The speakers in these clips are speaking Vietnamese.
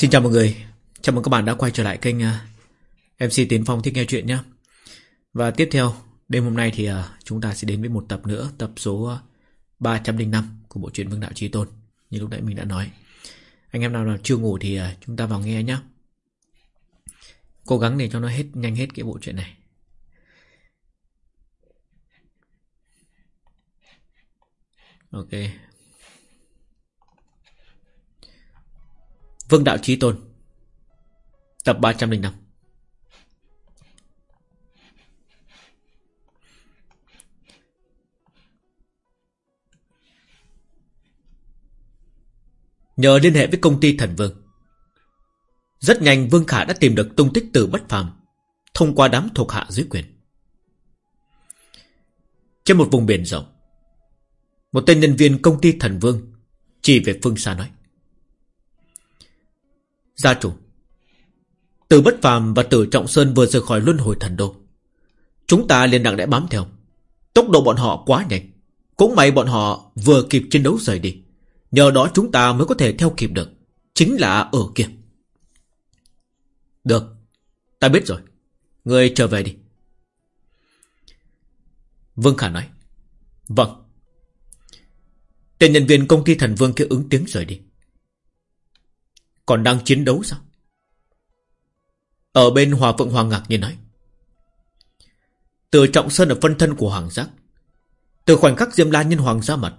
Xin chào mọi người. Chào mừng các bạn đã quay trở lại kênh à, MC Tiến Phong Thích Nghe Chuyện nhé. Và tiếp theo, Đêm hôm nay thì à, chúng ta sẽ đến với một tập nữa, Tập số à, 305 Của bộ truyện Vương Đạo Trí Tôn, Như lúc nãy mình đã nói. Anh em nào nào chưa ngủ thì chúng ta vào nghe nhé. Cố gắng để cho nó hết, nhanh hết cái bộ truyện này. Ok. Vương Đạo Trí Tôn. Tập 305 Nhờ liên hệ với công ty Thần Vương, Rất nhanh Vương Khả đã tìm được tung tích từ bất phàm Thông qua đám thuộc hạ dưới quyền. Trên một vùng biển rộng, Một tên nhân viên công ty Thần Vương Chỉ về phương xa nói. Gia chủ. Từ Bất phàm và Từ Trọng Sơn vừa rời khỏi luân hồi thần đô. Chúng ta liền đặng đã bám theo. Tốc độ bọn họ quá nhanh. Cũng may bọn họ vừa kịp chiến đấu rời đi. Nhờ đó chúng ta mới có thể theo kịp được. Chính là ở kia. Được. Ta biết rồi. Người trở về đi. Vương Khả nói. Vâng. Tên nhân viên công ty thần vương kia ứng tiếng rời đi còn đang chiến đấu sao? Ở bên Hòa Phượng Hoàng ngạc nhiên nói. Từ Trọng Sơn ở phân thân của Hoàng Giác, Từ khoảnh khắc Diêm La nhân Hoàng ra mặt,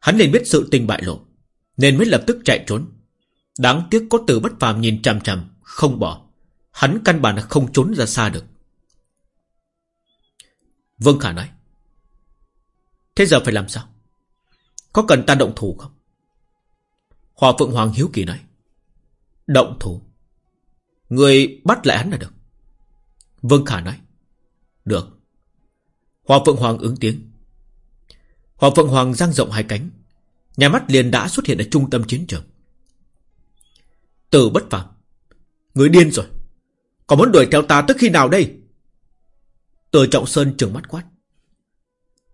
Hắn liền biết sự tình bại lộ, Nên mới lập tức chạy trốn. Đáng tiếc có từ bất phàm nhìn chằm chằm, Không bỏ. Hắn căn bản là không trốn ra xa được. Vương Khả nói, Thế giờ phải làm sao? Có cần ta động thủ không? Hòa Phượng Hoàng hiếu kỳ nói Động thủ. Người bắt lại hắn là được. Vương Khả nói. Được. Hòa Phượng Hoàng ứng tiếng. Hòa Phượng Hoàng giang rộng hai cánh. Nhà mắt liền đã xuất hiện ở trung tâm chiến trường. Từ bất phàm. Người điên rồi. Còn muốn đuổi theo ta tức khi nào đây? Từ Trọng Sơn trường mắt quát.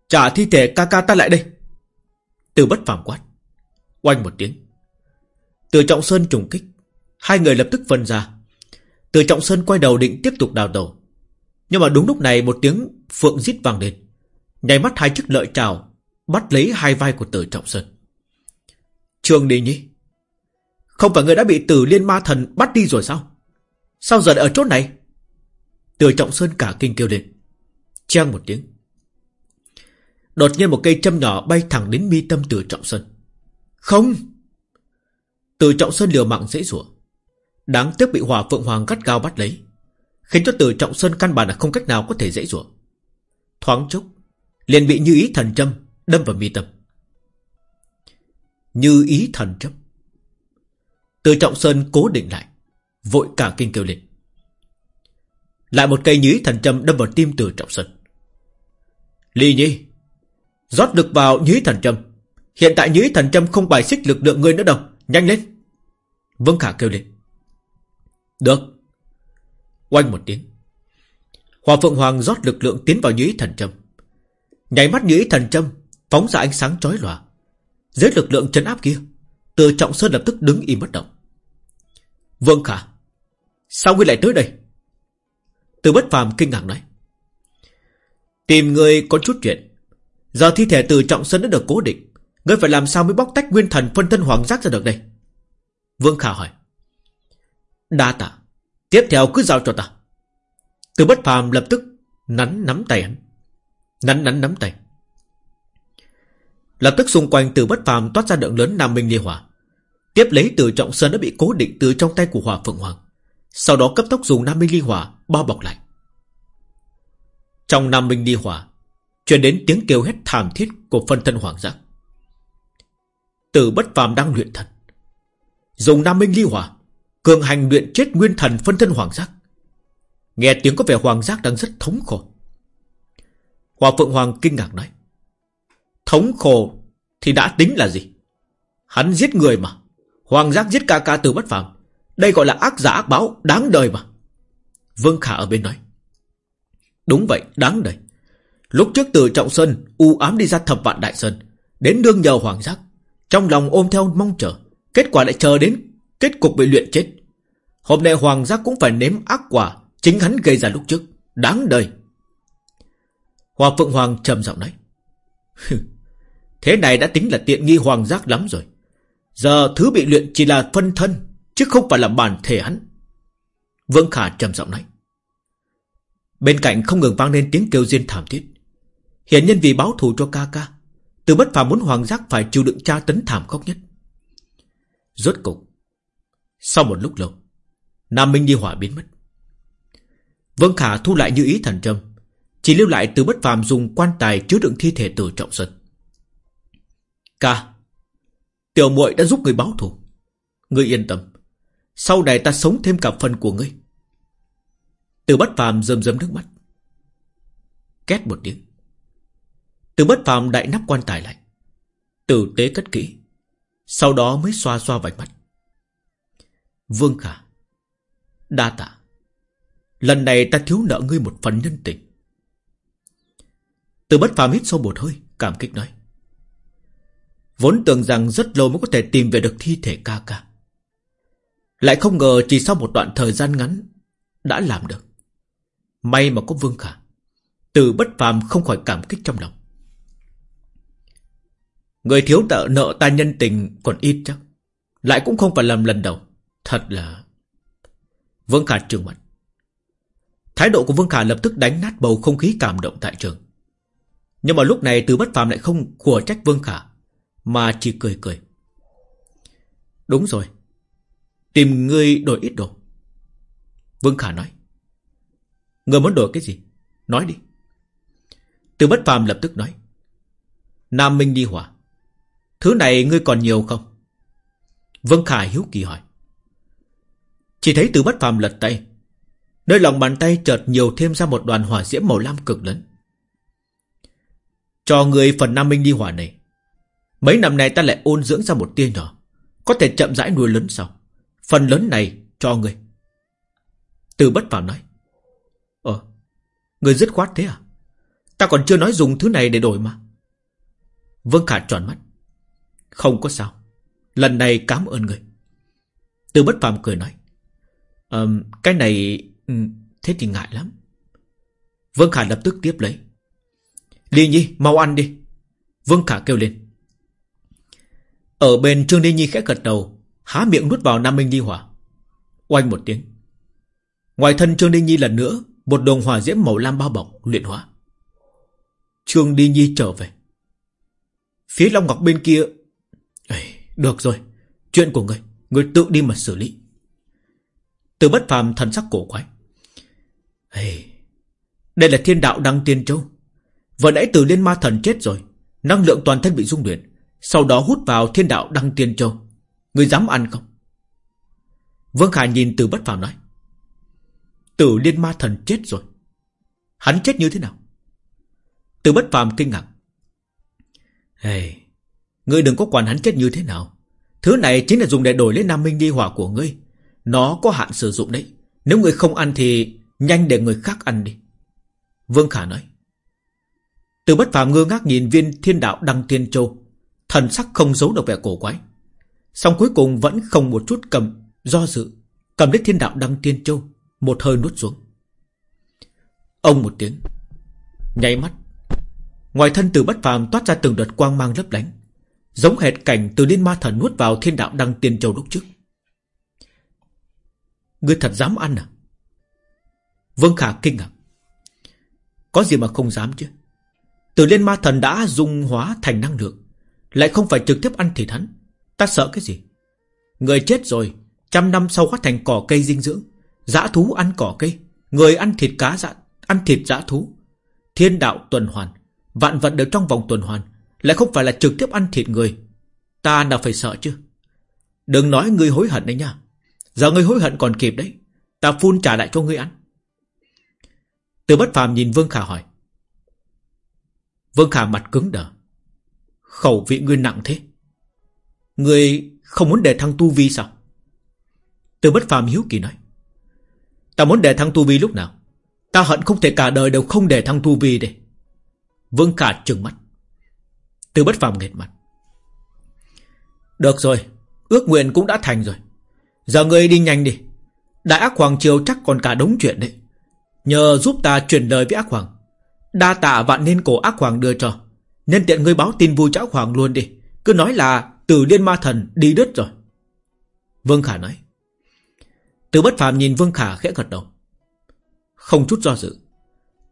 Trả thi thể ca ca ta lại đây. Từ bất phàm quát. Oanh một tiếng. Từ Trọng Sơn trùng kích. Hai người lập tức phân ra. Từ Trọng Sơn quay đầu định tiếp tục đào tẩu Nhưng mà đúng lúc này một tiếng phượng rít vang lên. Nhảy mắt hai chiếc lợi trào, bắt lấy hai vai của Từ Trọng Sơn. Trường đi nhỉ? Không phải người đã bị Tử Liên Ma Thần bắt đi rồi sao? Sao giờ lại ở chỗ này? Từ Trọng Sơn cả kinh kêu lên. Trang một tiếng. Đột nhiên một cây châm nhỏ bay thẳng đến mi tâm Từ Trọng Sơn. Không! Từ Trọng Sơn liều mạng dễ dụa. Đáng tiếc bị hỏa phượng hoàng gắt gao bắt lấy, Khiến cho từ trọng sơn căn bản là không cách nào có thể dễ dụa Thoáng chốc, liền bị như ý thần châm Đâm vào mi tâm. Như ý thần châm. Từ trọng sơn cố định lại, Vội cả kinh kêu lên. Lại một cây như ý thần châm đâm vào tim từ trọng sơn. Ly nhi rót lực vào như ý thần châm. Hiện tại như ý thần châm không bài xích lực lượng người nữa đâu, Nhanh lên. Vâng Khả kêu lên được. Oanh một tiếng. Hòa Phượng Hoàng rót lực lượng tiến vào nhĩ thần châm. Nhảy mắt nhĩ thần châm, phóng ra ánh sáng chói lòa. Dưới lực lượng chấn áp kia, từ trọng sơn lập tức đứng im bất động. Vương Khả, sao ngươi lại tới đây? Từ bất phàm kinh ngạc nói. Tìm người có chút chuyện. Giờ thi thể từ trọng sơn đã được cố định. Ngươi phải làm sao mới bóc tách nguyên thần phân thân hoàng giác ra được đây? Vương Khả hỏi. Đa tạ. Tiếp theo cứ giao cho ta. Từ bất phàm lập tức nắn nắm tay hắn. Nắn nắn nắm tay. Lập tức xung quanh từ bất phàm toát ra lượng lớn nam minh ly hỏa. Tiếp lấy từ trọng sơn đã bị cố định từ trong tay của hỏa phượng hoàng. Sau đó cấp tốc dùng nam minh ly hỏa bao bọc lại. Trong nam minh ly hỏa, truyền đến tiếng kêu hét thảm thiết của phân thân hoàng giác. Từ bất phàm đang luyện thật. Dùng nam minh ly hỏa Cường hành luyện chết nguyên thần phân thân hoàng giác. Nghe tiếng có vẻ hoàng giác đang rất thống khổ. Hòa Phượng Hoàng kinh ngạc nói, Thống khổ Thì đã tính là gì? Hắn giết người mà. Hoàng giác giết ca ca từ bất phàm. Đây gọi là ác giả ác báo, đáng đời mà. Vương Khả ở bên nói, Đúng vậy, đáng đời. Lúc trước từ Trọng Sơn, U ám đi ra thập vạn Đại Sơn. Đến đương nhờ Hoàng giác, Trong lòng ôm theo mong chờ. Kết quả lại chờ đến Kết cục bị luyện chết. Hôm nay Hoàng giác cũng phải nếm ác quả Chính hắn gây ra lúc trước. Đáng đời. Hòa Phượng Hoàng trầm giọng nói. Thế này đã tính là tiện nghi Hoàng giác lắm rồi. Giờ thứ bị luyện chỉ là phân thân, Chứ không phải là bản thể hắn. Vương Khả trầm giọng nói. Bên cạnh không ngừng vang lên tiếng kêu riêng thảm thiết. Hiện nhân vì báo thù cho ca ca, Từ bất phàm muốn hoàng giác phải chịu đựng tra tấn thảm khốc nhất. Rốt cục sau một lúc lâu, Nam Minh đi Hỏa biến mất. Vương Khả thu lại như ý thần trâm, Chỉ lưu lại từ bất phàm dùng quan tài chứa đựng thi thể từ trọng sơn. Ca, Tiểu muội đã giúp người báo thù. Ngươi yên tâm, Sau này ta sống thêm cả phần của ngươi. Từ bất phàm rơm rơm nước mắt. Két một tiếng, Từ bất phàm đại nắp quan tài lại, Tử tế cất kỹ, Sau đó mới xoa xoa vạch mắt Vương Khả. Đa tạ. Lần này ta thiếu nợ ngươi một phần nhân tình. Từ bất phàm hít sâu một hơi, Cảm kích nói. Vốn tưởng rằng rất lâu mới có thể tìm về được thi thể ca ca. Lại không ngờ chỉ sau một đoạn thời gian ngắn Đã làm được. May mà có Vương Khả. Từ bất phàm không khỏi cảm kích trong lòng. Người thiếu tợ nợ ta nhân tình còn ít chắc. Lại cũng không phải làm lần đầu. Thật là Vương Khả trừng mặt Thái độ của Vương Khả lập tức đánh nát bầu không khí cảm động tại trường. Nhưng mà lúc này từ bất phàm lại không của trách Vương Khả, Mà chỉ cười cười. Đúng rồi. Tìm ngươi đổi ít đồ. Vương Khả nói. Ngươi muốn đổi cái gì? Nói đi. Từ bất phàm lập tức nói. Nam Minh đi hỏa Thứ này ngươi còn nhiều không? Vương Khả hiếu kỳ hỏi. Chỉ thấy từ bất phàm lật tay. Nơi lòng bàn tay chợt nhiều thêm ra một đoàn hỏa diễm màu lam cực lớn. Cho người phần Nam Minh đi hỏa này, Mấy năm nay ta lại ôn dưỡng ra một tia nhỏ, Có thể chậm rãi nuôi lớn sau. Phần lớn này cho người. Từ bất phàm nói Ờ Người dứt khoát thế à? Ta còn chưa nói dùng thứ này để đổi mà. Vương Khả tròn mắt. Không có sao, Lần này cảm ơn người. Từ bất phàm cười nói um, Cái này um, Thế thì ngại lắm. Vương Khả lập tức tiếp lấy. Ly Nhi mau ăn đi. Vương Khả kêu lên. Ở bên Trương Ly Nhi khẽ gật đầu Há miệng nuốt vào Nam Minh Nhi hỏa. Oanh một tiếng. Ngoài thân Trương Ly Nhi lần nữa Một đồng hỏa diễm màu lam bao bọc luyện hóa. Trương Ly Nhi trở về. Phía Long Ngọc bên kia. Ê, Được rồi. Chuyện của người Người tự đi mà xử lý. Từ bất phàm thần sắc cổ quái. Hey, Đây là thiên đạo đăng tiên châu. Vừa nãy từ liên ma thần chết rồi Năng lượng toàn thân bị dung luyện Sau đó hút vào thiên đạo đăng tiên châu. Người dám ăn không? Vương Khả nhìn từ bất phàm nói. Tử liên ma thần chết rồi. Hắn chết như thế nào? Từ bất phàm kinh ngạc. Hey, ngươi đừng có quản hắn chết như thế nào. Thứ này chính là dùng để đổi lấy Nam Minh đi hỏa của ngươi. Nó có hạn sử dụng đấy. Nếu người không ăn thì nhanh để người khác ăn đi. Vương Khả nói. Từ bất phàm ngơ ngác nhìn viên thiên đạo đăng thiên châu. Thần sắc không giấu được vẻ cổ quái. Xong cuối cùng vẫn không một chút cầm, do dự. Cầm lấy thiên đạo đăng thiên châu. Một hơi nuốt xuống. Ông một tiếng. Nháy mắt. Ngoài thân từ bất phàm toát ra từng đợt quang mang lấp lánh Giống hệt cảnh từ liên ma thần nuốt vào thiên đạo đăng thiên châu lúc trước Ngươi thật dám ăn à? Vương Khả kinh ngạc Có gì mà không dám chứ? Từ liên ma thần đã dung hóa thành năng lượng, Lại không phải trực tiếp ăn thịt hắn. Ta sợ cái gì? Người chết rồi, Trăm năm sau hóa thành cỏ cây dinh dưỡng, Dã thú ăn cỏ cây, Người ăn thịt cá dã, Ăn thịt dã thú. Thiên đạo tuần hoàn, Vạn vật đều trong vòng tuần hoàn, Lại không phải là trực tiếp ăn thịt người. Ta nào phải sợ chứ? Đừng nói ngươi hối hận đấy nha. Giờ ngươi hối hận còn kịp đấy. Ta phun trả lại cho ngươi ăn. Từ bất phàm nhìn Vương Khả hỏi. Vương Khả mặt cứng đờ. Khẩu vị ngươi nặng thế. Ngươi không muốn để thăng tu vi sao? Từ bất phàm hiếu kỳ nói. Ta muốn để thăng tu vi lúc nào? Ta hận không thể cả đời đều không để thăng tu vi đây. Vương Khả trừng mắt. Từ bất phàm nghệt mặt. Được rồi, ước nguyện cũng đã thành rồi. Giờ ngươi đi nhanh đi. Đại ác hoàng triều chắc còn cả đống chuyện đấy. Nhờ giúp ta chuyển lời với ác hoàng. Đa tạ vạn nên cổ ác hoàng đưa cho. Nên tiện ngươi báo tin vui cho ác hoàng luôn đi. Cứ nói là từ liên ma thần đi đứt rồi. Vương Khả nói. Từ bất phàm nhìn Vương Khả khẽ gật đầu. Không chút do dự.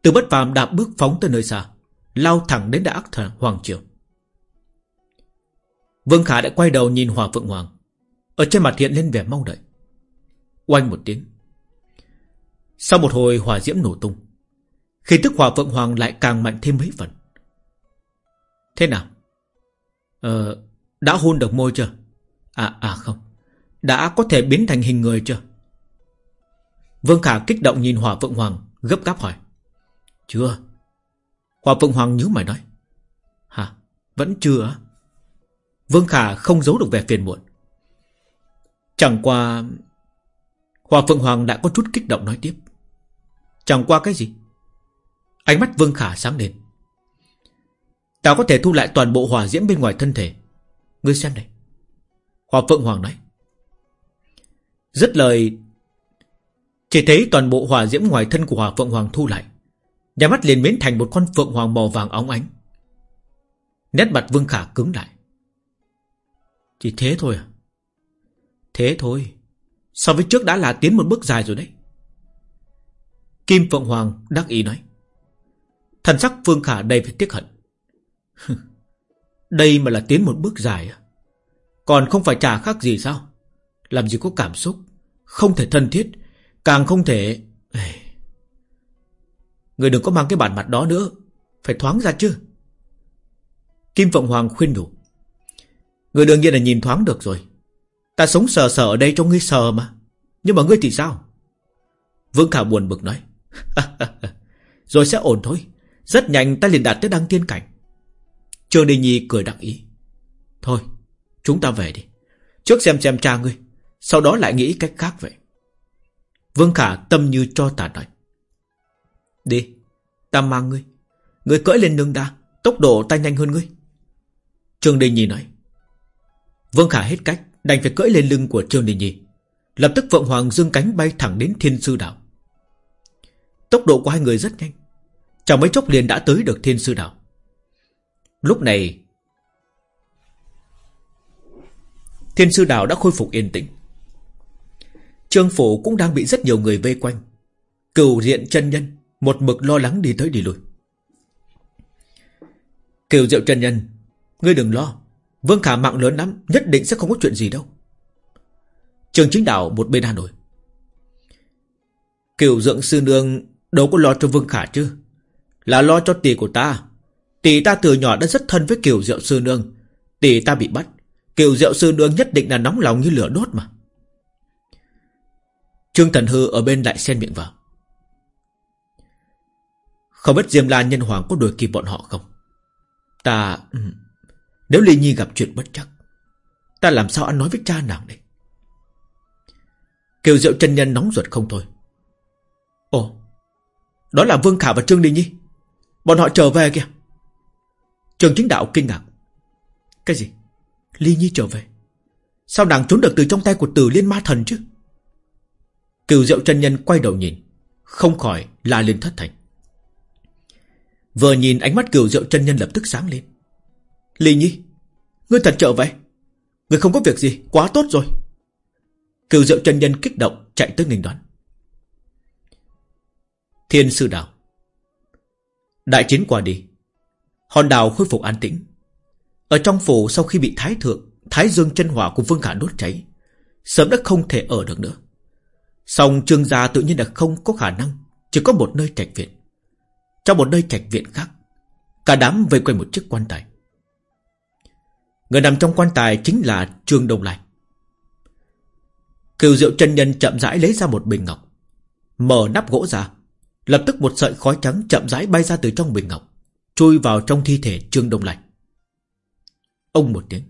Từ bất phàm đạp bước phóng tới nơi xa, Lao thẳng đến đại ác thần Hoàng Triều. Vương Khả đã quay đầu nhìn Hòa Phượng Hoàng. Ở trên mặt hiện lên vẻ mong đợi. Oanh một tiếng. Sau một hồi hỏa diễm nổ tung, Khi tức hỏa Phượng Hoàng lại càng mạnh thêm mấy phần. Thế nào? Ờ Đã hôn được môi chưa? À à không. Đã có thể biến thành hình người chưa? Vương Khả kích động nhìn hỏa Phượng Hoàng, Gấp gáp hỏi. Chưa. Hỏa Phượng Hoàng nhíu mày nói. Hả? Vẫn chưa Vương Khả không giấu được vẻ phiền muộn. Chẳng qua Hòa Phượng Hoàng đã có chút kích động nói tiếp. Chẳng qua cái gì? Ánh mắt Vương Khả sáng lên. Ta có thể thu lại toàn bộ hỏa diễm bên ngoài thân thể. Ngươi xem này. Hòa Phượng Hoàng nói. Rất lời, Chỉ thấy toàn bộ hỏa diễm ngoài thân của Hòa Phượng Hoàng thu lại. Nhà mắt liền biến thành một con Phượng Hoàng màu vàng óng ánh. Nét mặt Vương Khả cứng lại. Chỉ thế thôi à? Thế thôi. So với trước đã là tiến một bước dài rồi đấy. Kim Phượng Hoàng đắc ý nói. Thần sắc Phương Khả đầy phải tiếc hận. Đây mà là tiến một bước dài à? Còn không phải trả khác gì sao? Làm gì có cảm xúc? Không thể thân thiết, Càng không thể Người đừng có mang cái bản mặt đó nữa. Phải thoáng ra chứ. Kim Phượng Hoàng khuyên đủ Người đương nhiên là nhìn thoáng được rồi. Ta sống sờ sờ ở đây cho ngươi sờ mà. Nhưng mà ngươi thì sao? Vương Khả buồn bực nói. Rồi sẽ ổn thôi. Rất nhanh ta liền đạt tới đăng tiên cảnh. Trương Đình Nhi cười đặc ý. Thôi, chúng ta về đi. Trước xem xem cha ngươi. Sau đó lại nghĩ cách khác vậy. Vương Khả tâm như cho tàn nói. Đi, Ta mang ngươi. Ngươi cưỡi lên nương đa, Tốc độ ta nhanh hơn ngươi. Trương Đình Nhi nói. Vương Khả hết cách. Đành phải cưỡi lên lưng của Trương Đình Nhi. Lập tức Phượng Hoàng dương cánh bay thẳng đến Thiên Sư Đảo. Tốc độ của hai người rất nhanh. Chẳng mấy chốc liền đã tới được Thiên Sư Đảo. Lúc này, Thiên Sư Đảo đã khôi phục yên tĩnh. Trương Phủ cũng đang bị rất nhiều người vây quanh. Cửu diện chân nhân, Một mực lo lắng đi tới đi lui. Cửu diệu chân nhân, Ngươi đừng lo. Vương Khả mạng lớn lắm, Nhất định sẽ không có chuyện gì đâu. Trường chính đạo một bên Hà Nội Kiều dưỡng sư nương Đâu có lo cho Vương Khả chứ? Là lo cho tỷ của ta. Tỷ ta từ nhỏ đã rất thân với Kiều Diệu Sư Nương. Tỷ ta bị bắt. Kiều Diệu Sư Nương nhất định là nóng lòng như lửa đốt mà. Trương Thần Hư ở bên lại xen miệng vào. Không biết Diêm La Nhân Hoàng có đuổi kịp bọn họ không? Ta ừ, nếu Ly Nhi gặp chuyện bất chắc, Ta làm sao ăn nói với cha nàng đây? Kiều Diệu chân nhân nóng ruột không thôi. Ồ, Đó là Vương Khả và Trương Ly Nhi. Bọn họ trở về kìa. Trường chính đạo kinh ngạc. Cái gì? Ly Nhi trở về? Sao nàng trốn được từ trong tay của tử liên ma thần chứ? Kiều diệu chân nhân quay đầu nhìn, Không khỏi la lên thất thành. Vừa nhìn ánh mắt Kiều diệu chân nhân lập tức sáng lên. Lì Nhi, Ngươi thật trở về. Ngươi không có việc gì, Quá tốt rồi. Cửu diệu chân nhân kích động chạy tới nghênh đoán Thiên sư đạo Đại chiến qua đi, Hòn đảo khôi phục an tĩnh. Ở trong phủ sau khi bị thái thượng, Thái dương chân hỏa của Vương Khả đốt cháy, Sớm đã không thể ở được nữa. Xong trương gia tự nhiên là không có khả năng, Chỉ có một nơi trạch viện. Trong một nơi trạch viện khác, Cả đám vây quanh một chiếc quan tài. Người nằm trong quan tài chính là Trương Đông Lai. Kiều Diệu chân nhân chậm rãi lấy ra một bình ngọc, Mở nắp gỗ ra, Lập tức một sợi khói trắng chậm rãi bay ra từ trong bình ngọc, Chui vào trong thi thể Trương Đông Lai. Ông một tiếng,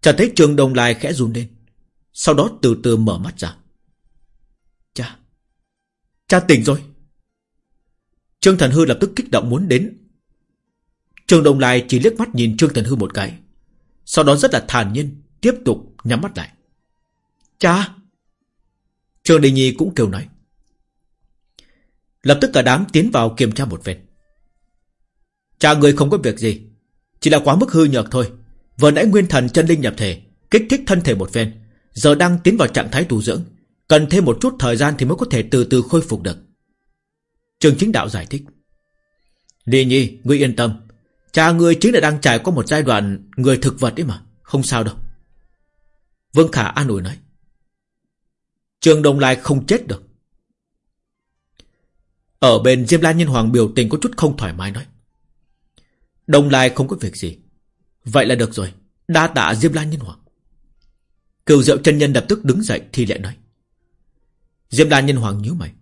Chợt thấy Trương Đông Lai khẽ run lên, Sau đó từ từ mở mắt ra. Cha Cha tỉnh rồi. Trương Thần Hư lập tức kích động muốn đến. Trương Đông Lai chỉ liếc mắt nhìn Trương Thần Hư một cái sau đó rất là thản nhiên Tiếp tục nhắm mắt lại. Cha! Trương Đình Nhi cũng kêu nói. Lập tức cả đám tiến vào kiểm tra một phen Cha người không có việc gì Chỉ là quá mức hư nhược thôi. Vừa nãy nguyên thần chân linh nhập thể Kích thích thân thể một phen Giờ đang tiến vào trạng thái tu dưỡng Cần thêm một chút thời gian thì mới có thể từ từ khôi phục được. Trường chính đạo giải thích. Đi nhi, ngươi yên tâm Cha ngươi chính là đang trải qua một giai đoạn Người thực vật ấy mà. Không sao đâu. Vương Khả an ủi nói. Trường Đông Lai không chết được. Ở bên Diêm La Nhân Hoàng biểu tình có chút không thoải mái nói. Đông Lai không có việc gì. Vậy là được rồi. Đa tạ Diêm La Nhân Hoàng. Cựu diệu chân nhân lập tức đứng dậy thì lại nói. Diêm La Nhân Hoàng nhíu mày.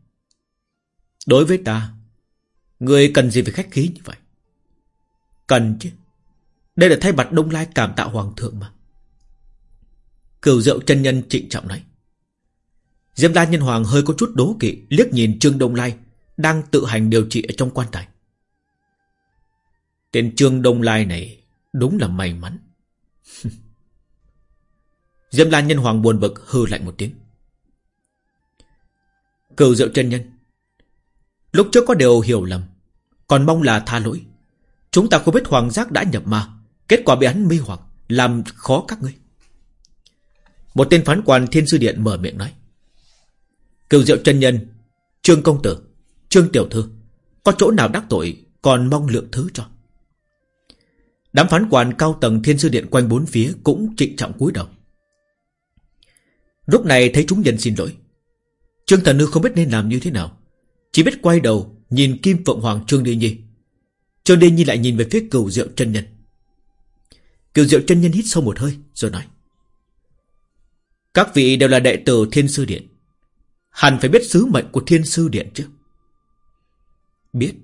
Đối với ta Người cần gì phải khách khí như vậy? Cần chứ. Đây là thay mặt Đông Lai cảm tạ Hoàng thượng mà. Cửu diệu chân nhân trịnh trọng nói. Diêm La Nhân Hoàng hơi có chút đố kỵ, Liếc nhìn Trương Đông Lai, Đang tự hành điều trị ở trong quan tài. Tên Trương Đông Lai này Đúng là may mắn. Diêm La Nhân Hoàng buồn bực, hư lạnh một tiếng. Cửu diệu chân nhân, Lúc trước có điều hiểu lầm, Còn mong là tha lỗi. Chúng ta không biết Hoàng Giác đã nhập ma. Kết quả bị hắn mê hoặc, Làm khó các ngươi. Một tên phán quan thiên sư điện mở miệng nói. Cựu diệu chân nhân, Trương công tử, Trương tiểu thư, Có chỗ nào đắc tội Còn mong lượng thứ cho? Đám phán quan cao tầng thiên sư điện quanh bốn phía Cũng trịnh trọng cúi đầu. Lúc này thấy chúng nhân xin lỗi. Trương Thần Nư không biết nên làm như thế nào. Chỉ biết quay đầu Nhìn Kim Phượng Hoàng Trương Đi Nhi. Cho nên Nhi lại nhìn về phía cửu diệu chân nhân. Cửu diệu chân nhân hít sâu một hơi, Rồi nói, Các vị đều là đệ tử Thiên Sư Điện. Hẳn phải biết sứ mệnh của Thiên Sư Điện chứ? Biết.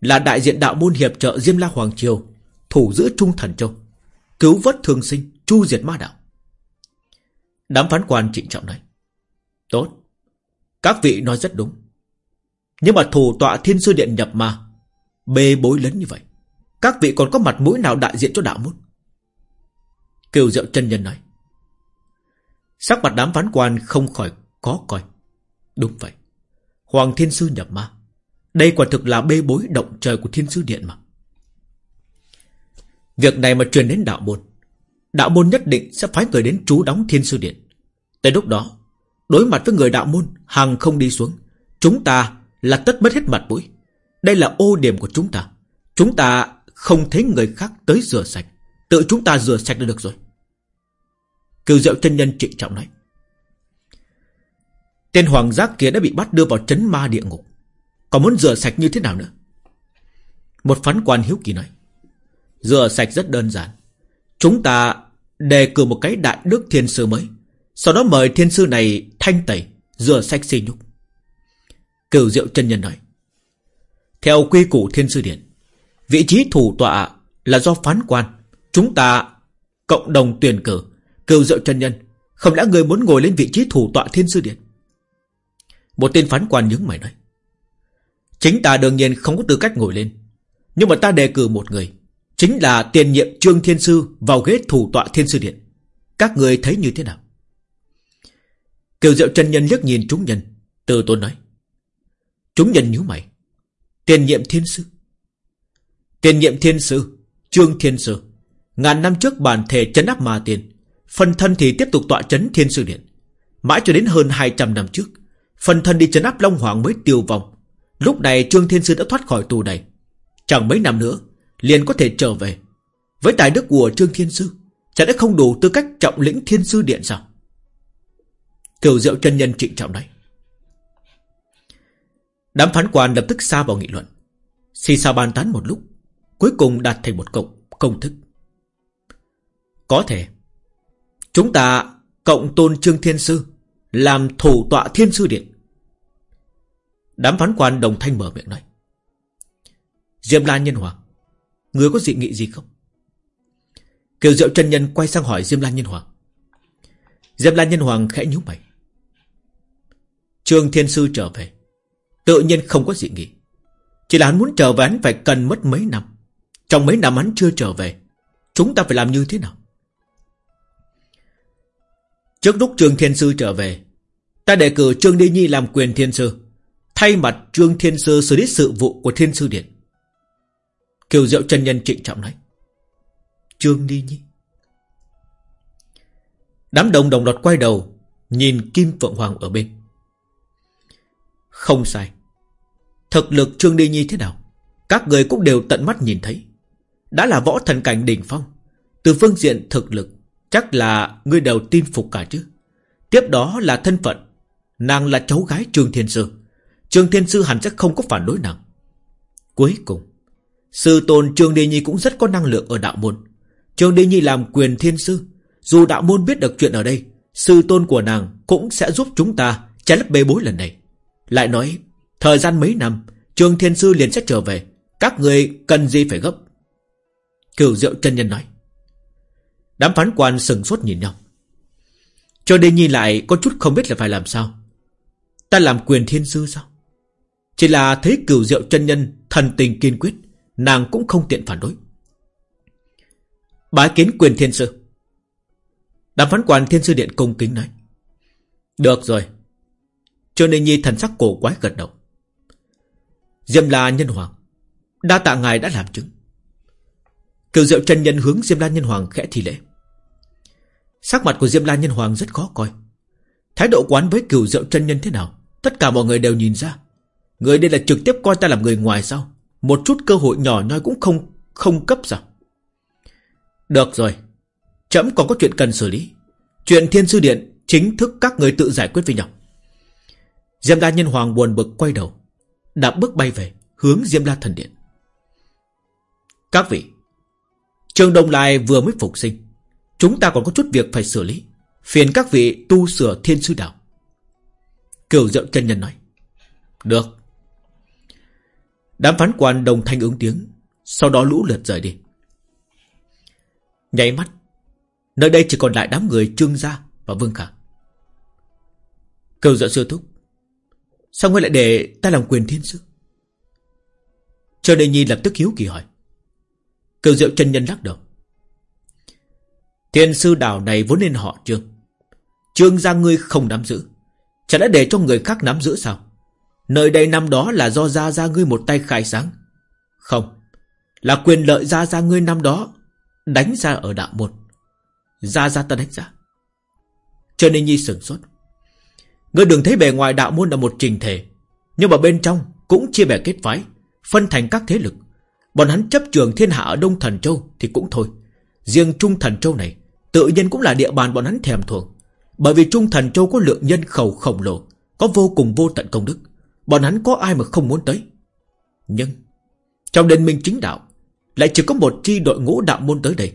Là đại diện đạo môn hiệp trợ Diêm La Hoàng Triều, Thủ giữ Trung Thần Châu, Cứu vớt thương sinh, Chu diệt ma đạo. Đám phán quan trịnh trọng nói, Tốt. Các vị nói rất đúng. Nhưng mà thủ tọa thiên sư điện nhập ma Bê bối lớn như vậy. Các vị còn có mặt mũi nào đại diện cho đạo môn? Kiều diệu chân nhân nói. Sắc mặt đám phán quan không khỏi có coi. Đúng vậy. Hoàng thiên sư nhập ma. Đây quả thực là bê bối động trời của thiên sư điện mà. Việc này mà truyền đến đạo môn Đạo môn nhất định sẽ phái người đến trú đóng thiên sư điện. Tới lúc đó, Đối mặt với người đạo môn Hàng không đi xuống, Chúng ta là tất mất hết mặt mũi. Đây là ô điểm của chúng ta. Chúng ta không thấy người khác tới rửa sạch. Tự chúng ta rửa sạch là được rồi. Cựu diệu chân nhân trịnh trọng nói. Tên hoàng giác kia đã bị bắt đưa vào chấn ma địa ngục. Còn muốn rửa sạch như thế nào nữa? Một phán quan hiếu kỳ nói. Rửa sạch rất đơn giản. Chúng ta đề cử một cái đại đức thiên sư mới. Sau đó mời thiên sư này thanh tẩy, Rửa sạch xì nhục. Cửu diệu chân nhân nói. Theo quy củ thiên sư điện, Vị trí thủ tọa là do phán quan. Chúng ta, cộng đồng tuyển cử Cựu diệu chân nhân, Không lẽ người muốn ngồi lên vị trí thủ tọa thiên sư điện? Một tên phán quan nhướng mày nói, Chính ta đương nhiên không có tư cách ngồi lên. Nhưng mà ta đề cử một người, Chính là tiền nhiệm trương thiên sư Vào ghế thủ tọa thiên sư điện. Các người thấy như thế nào? Kiều Diệu chân nhân liếc nhìn chúng nhân, Từ tôn nói, Chúng nhân nhíu mày Tiền nhiệm thiên sư. Tiền nhiệm thiên sư, Trương thiên sư. Ngàn năm trước bản thể chấn áp ma tiền, Phần thân thì tiếp tục tọa chấn thiên sư điện. Mãi cho đến hơn 200 năm trước, Phần thân đi chấn áp Long Hoàng mới tiêu vong. Lúc này Trương Thiên Sư đã thoát khỏi tù này. Chẳng mấy năm nữa, Liền có thể trở về. Với tài đức của Trương Thiên Sư Chẳng đã không đủ tư cách trọng lĩnh Thiên Sư Điện sao? Cửu diệu chân nhân trịnh trọng đấy Đám phán quan lập tức xa vào nghị luận. Xì xa bàn tán một lúc. Cuối cùng đạt thành một cộng, công thức. Có thể. Chúng ta cộng tôn trương thiên sư. Làm thủ tọa thiên sư điện. Đám phán quan đồng thanh mở miệng nói. Diêm lan Nhân Hoàng. Người có dị nghị gì không? Kiều Diệu chân Nhân quay sang hỏi Diêm lan Nhân Hoàng. Diêm lan Nhân Hoàng khẽ nhíu mày. Trương Thiên Sư trở về Tự nhiên không có gì nghĩ Chỉ là hắn muốn trở về, hắn phải cần mất mấy năm. Trong mấy năm hắn chưa trở về, Chúng ta phải làm như thế nào? Trước lúc Trương Thiên Sư trở về, Ta đề cử Trương Đi Nhi làm quyền Thiên Sư, Thay mặt Trương Thiên Sư xử lý sự vụ của Thiên Sư Điện. Kiều Diệu chân Nhân trịnh trọng nói, Trương Đi Nhi. Đám đồng đồng loạt quay đầu, Nhìn Kim Phượng Hoàng ở bên. Không sai. Thực lực Trương Đi Nhi thế nào, Các người cũng đều tận mắt nhìn thấy. Đã là võ thần cảnh đỉnh phong, Từ phương diện thực lực, Chắc là người đều tin phục cả chứ. Tiếp đó là thân phận, Nàng là cháu gái Trương Thiên Sư. Trương Thiên Sư hẳn sẽ không có phản đối nàng. Cuối cùng, Sư tôn Trương Đi Nhi cũng rất có năng lượng ở đạo môn. Trương Đi Nhi làm quyền thiên sư, Dù đạo môn biết được chuyện ở đây, Sư tôn của nàng cũng sẽ giúp chúng ta Trái lấp bê bối lần này. Lại nói, Thời gian mấy năm, Trương Thiên Sư liền sẽ trở về. Các người cần gì phải gấp? Cửu Diệu chân Nhân nói. Đám phán quan sừng sốt nhìn nhau. Cho đến nhìn lại có chút không biết là phải làm sao. Ta làm quyền thiên sư sao? Chỉ là thấy cửu diệu chân nhân Thần tình kiên quyết, Nàng cũng không tiện phản đối. Bái kiến quyền thiên sư. Đám phán quan thiên sư điện công kính nói. Được rồi cho nên nhi thần sắc cổ quái gật đầu. Diêm la nhân hoàng, Đa tạ ngài đã làm chứng. Cửu diệu chân nhân hướng Diêm la nhân hoàng khẽ thi lễ. Sắc mặt của Diêm La Nhân Hoàng rất khó coi. Thái độ quán với cửu diệu chân nhân thế nào, Tất cả mọi người đều nhìn ra. Người đây là trực tiếp coi ta làm người ngoài sao? Một chút cơ hội nhỏ nhoi cũng không Không cấp sao? Được rồi, Chấm còn có chuyện cần xử lý. Chuyện thiên sư điện Chính thức các người tự giải quyết với nhau. Diêm La Nhân Hoàng buồn bực quay đầu Đạp bước bay về Hướng Diêm La Thần Điện. Các vị Trương Đông Lai vừa mới phục sinh, Chúng ta còn có chút việc phải xử lý. Phiền các vị tu sửa thiên sư đạo. Kiều Diệu chân nhân nói, Được. Đám phán quan đồng thanh ứng tiếng, Sau đó lũ lượt rời đi. Nháy mắt, Nơi đây chỉ còn lại đám người Trương Gia và Vương Khả. Kiều Diệu sư thúc Sao ngươi lại để ta làm quyền thiên sư Chờ Đề Nhi lập tức hiếu kỳ hỏi Kiều Diệu chân nhân lắc đầu Thiên sư đảo này vốn nên họ Trương. Trương gia ngươi không nắm giữ. Chả đã để cho người khác nắm giữ sao? Nơi đây năm đó là do gia gia ngươi một tay khai sáng. Không. Là quyền lợi gia gia ngươi năm đó đánh ra ở đạo một, Gia gia ta đánh ra. Cho nên nhi sửng sốt. Ngươi đừng thấy bề ngoài đạo môn là một trình thể. Nhưng mà bên trong cũng chia bè kết phái. Phân thành các thế lực. Bọn hắn chấp trường thiên hạ ở Đông Thần Châu thì cũng thôi. Riêng Trung Thần Châu này, Tự nhiên cũng là địa bàn bọn hắn thèm thuồng Bởi vì Trung Thần Châu có lượng nhân khẩu khổng lồ, Có vô cùng vô tận công đức Bọn hắn có ai mà không muốn tới Nhưng, Trong liên minh chính đạo, Lại chỉ có một chi đội ngũ đạo môn tới đây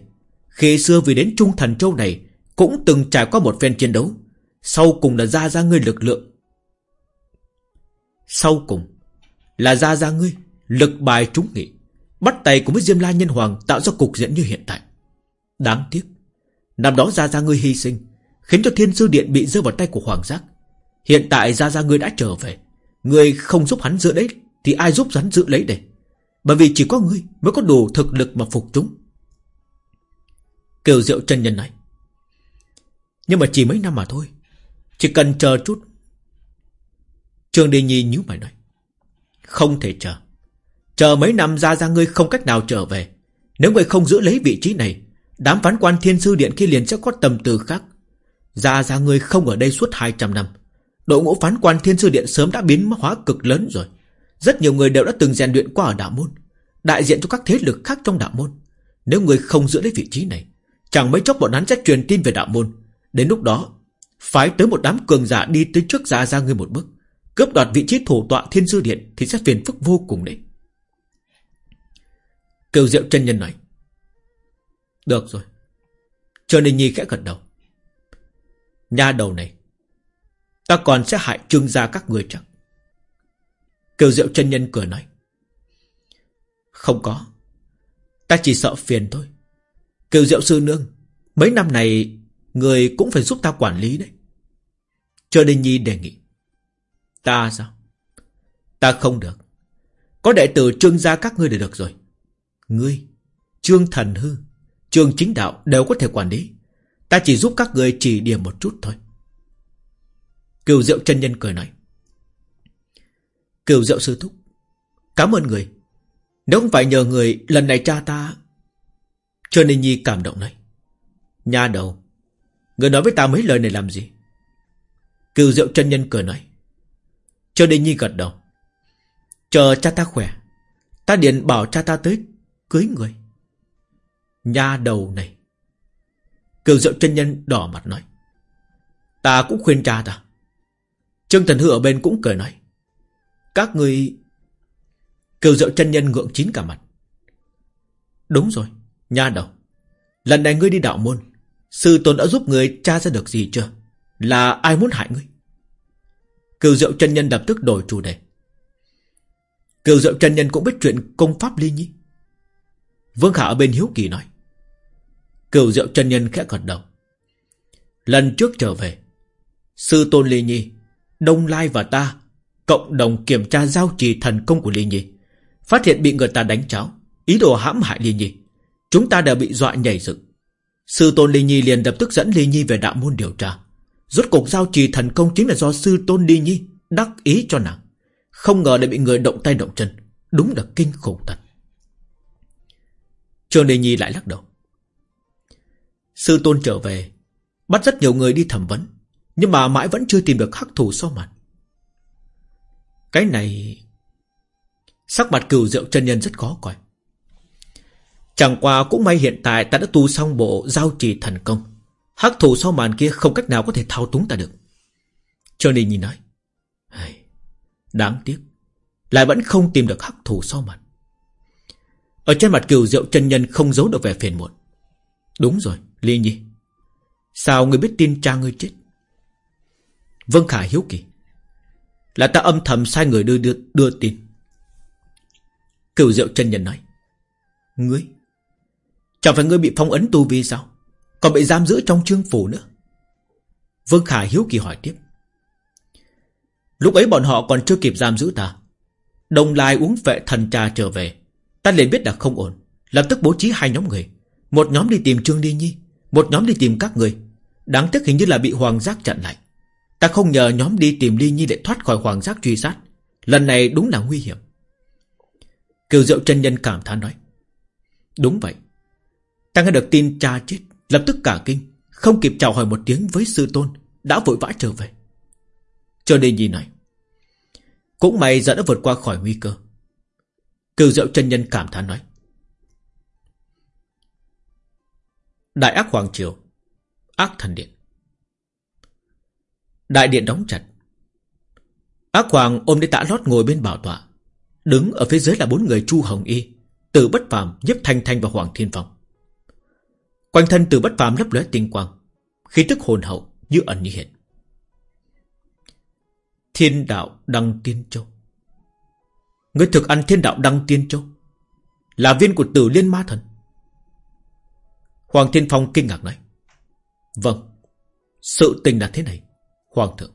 Khi xưa vì đến Trung Thần Châu này, Cũng từng trải qua một phen chiến đấu sau cùng là ra ra ngươi lực lượng. Sau cùng Là ra ra ngươi Lực bài trúng nghị. Bắt tay cùng với Diêm La Nhân Hoàng Tạo ra cục diện như hiện tại. Đáng tiếc, Năm đó Gia Gia ngươi hy sinh, Khiến cho thiên sư điện bị rơi vào tay của Hoàng Giác. Hiện tại Gia Gia ngươi đã trở về. Ngươi không giúp hắn giữ đấy Thì ai giúp hắn giữ lấy đây? Bởi vì chỉ có ngươi mới có đủ thực lực mà phục chúng. Kiều Diệu chân nhân này. Nhưng mà chỉ mấy năm mà thôi chỉ cần chờ chút. Trương Đi Nhi nhíu mày nói. Không thể chờ. Chờ mấy năm ra ra ngươi không cách nào trở về. Nếu ngươi không giữ lấy vị trí này, Đám phán quan thiên sư điện kia liền sẽ có tầm từ khác. Ra ra ngươi không ở đây suốt 200 năm. Đội ngũ phán quan thiên sư điện sớm đã biến hóa cực lớn rồi. Rất nhiều người đều đã từng rèn luyện qua ở đạo môn, Đại diện cho các thế lực khác trong đạo môn. Nếu người không giữ lấy vị trí này, Chẳng mấy chốc bọn hắn sẽ truyền tin về đạo môn. Đến lúc đó Phái tới một đám cường giả đi tới trước ra ra ngươi một bước Cướp đoạt vị trí thủ tọa thiên sư điện Thì sẽ phiền phức vô cùng đấy Kiều Diệu chân Nhân nói, được rồi. Trương Đình Nhi khẽ gật đầu. Nha đầu này. Ta còn sẽ hại trương gia các người chẳng. Kiều Diệu chân nhân cười nói. Không có. Ta chỉ sợ phiền thôi. Kiều Diệu sư nương. Mấy năm này người cũng phải giúp ta quản lý đấy. Trương Đình Nhi đề nghị. Ta sao? Ta không được. Có đệ tử trương gia các ngươi để được rồi. Ngươi, Trương Thần Hư, trương chính đạo đều có thể quản lý Ta chỉ giúp các người chỉ điểm một chút thôi Kiều Diệu chân nhân cười nói Kiều Diệu sư thúc Cảm ơn người Nếu không phải nhờ người Lần này cha ta Trương Ninh Nhi cảm động nói Nha đầu Người nói với ta mấy lời này làm gì? Cựu Diệu chân nhân cười nói. Chờ Đinh Nhi gật đầu. Chờ cha ta khỏe, Ta điện bảo cha ta tới Cưới người. Nha đầu này. Cựu Diệu chân nhân đỏ mặt nói. Ta cũng khuyên cha ta. Trương Thần Hư ở bên cũng cười nói. Các người, Cựu Diệu chân nhân ngượng chín cả mặt. Đúng rồi, Nha đầu. Lần này ngươi đi đạo môn Sư tôn đã giúp người tra ra được gì chưa? Là ai muốn hại ngươi? Kiều Diệu chân nhân lập tức đổi chủ đề. Kiều Diệu chân nhân cũng biết chuyện công pháp ly nhi. Vương Khả ở bên hiếu kỳ nói. Kiều Diệu chân nhân khẽ gật đầu. Lần trước trở về, Sư tôn ly nhi, Đông Lai và ta, Cộng đồng kiểm tra giao trì thần công của ly nhi, Phát hiện bị người ta đánh cháo, Ý đồ hãm hại ly nhi, Chúng ta đều bị dọa nhảy dựng. Sư tôn ly nhi liền lập tức dẫn ly nhi về đạo môn điều tra. Rốt cuộc giao trì thần công chính là do sư tôn ly nhi Đắc ý cho nàng. Không ngờ lại bị người động tay động chân. Đúng là kinh khủng thật. Trương Ly Nhi lại lắc đầu. Sư tôn trở về, Bắt rất nhiều người đi thẩm vấn, Nhưng mà mãi vẫn chưa tìm được hắc thủ sau mặt. Cái này, Sắc mặt cừu rượu chân nhân rất khó coi. Chẳng qua cũng may hiện tại ta đã tu xong bộ giao trì thần công. Hắc thủ sau màn kia không cách nào có thể thao túng ta được. Cho nên nhìn nói Đáng tiếc Lại vẫn không tìm được hắc thủ sau màn. Ở trên mặt kiều diệu chân nhân không giấu được vẻ phiền muộn. Đúng rồi Ly Nhi. Sao người biết tin cha ngươi chết? Vân Khả hiếu kỳ. Là ta âm thầm sai người đưa đưa, đưa tin. Kiều diệu chân nhân nói Ngươi Chẳng phải ngươi bị phong ấn tu vi sao? Còn bị giam giữ trong trương phủ nữa. Vương Khả hiếu kỳ hỏi tiếp. Lúc ấy bọn họ còn chưa kịp giam giữ ta. Đồng lai uống vệ thần trà trở về. Ta liền biết là không ổn. Lập tức bố trí hai nhóm người. Một nhóm đi tìm Trương đi Nhi, Một nhóm đi tìm các người. Đáng tiếc hình như là bị Hoàng Giác chặn lại. Ta không nhờ nhóm đi tìm Ly Nhi để thoát khỏi Hoàng Giác truy sát. Lần này đúng là nguy hiểm. Kiều Diệu chân Nhân cảm thán nói. Đúng vậy. Ta nghe được tin cha chết Lập tức cả kinh Không kịp chào hỏi một tiếng với sư tôn Đã vội vã trở về. Cho nên gì này Cũng may giờ đã vượt qua khỏi nguy cơ. Cựu diệu chân nhân cảm thán nói Đại ác Hoàng Triều Ác thần điện. Đại điện đóng chặt. Ác Hoàng ôm đi tạ lót ngồi bên bảo tọa Đứng ở phía dưới là bốn người Chu Hồng Y Từ Bất Phàm, Nhiếp Thanh Thanh và Hoàng Thiên Phong. Quanh thân từ Bất Phàm lấp lóe tinh quang, Khí tức hồn hậu như ẩn như hiện. Thiên đạo Đăng Tiên Châu. Ngươi thực ăn thiên đạo Đăng Tiên Châu Là viên của tử liên ma thần. Hoàng Thiên Phong kinh ngạc nói Vâng Sự tình là thế này, Hoàng thượng.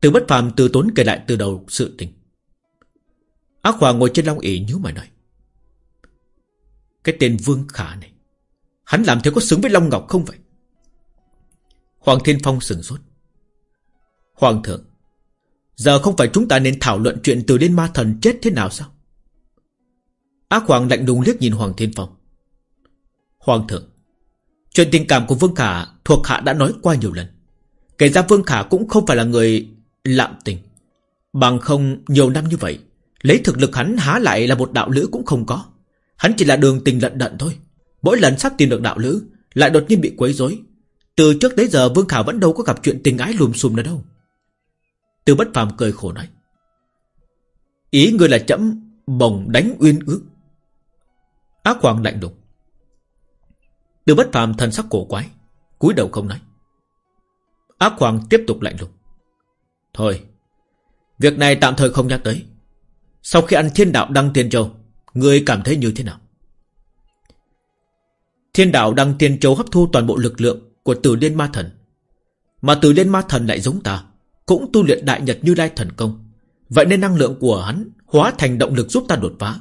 Từ bất phàm từ tốn kể lại từ đầu sự tình. Ác Hoàng ngồi trên long ỷ nhíu mày nói, Cái tên Vương Khả này Hắn làm thế có xứng với Long Ngọc không vậy? Hoàng Thiên Phong sừng sốt. Hoàng thượng, Giờ không phải chúng ta nên thảo luận chuyện từ liên ma thần chết thế nào sao? Ác Hoàng lạnh lùng liếc nhìn Hoàng Thiên Phong. Hoàng thượng, Chuyện tình cảm của Vương Khả thuộc hạ đã nói qua nhiều lần. Kể ra Vương Khả cũng không phải là người lạm tình. Bằng không, nhiều năm như vậy, Lấy thực lực hắn há lại là một đạo lữ cũng không có. Hắn chỉ là đường tình lận đận thôi. Mỗi lần sắp tìm được đạo lữ, Lại đột nhiên bị quấy rối. Từ trước đến giờ, Vương Khả vẫn đâu có gặp chuyện tình ái lùm xùm nữa đâu. Từ bất phàm cười khổ nói, Ý người là chậm Bồng đánh uyên ước. Ác hoàng lạnh đục từ bất phàm thần sắc cổ quái, cúi đầu không nói. Ác hoàng tiếp tục lạnh lùng. Thôi, Việc này tạm thời không nhắc tới. Sau khi ăn thiên đạo đăng tiền châu Ngươi cảm thấy như thế nào? Thiên đạo đăng tiên châu hấp thu toàn bộ lực lượng Của tử liên ma thần. Mà tử liên ma thần lại giống ta, Cũng tu luyện đại nhật như lai thần công. Vậy nên năng lượng của hắn Hóa thành động lực giúp ta đột phá.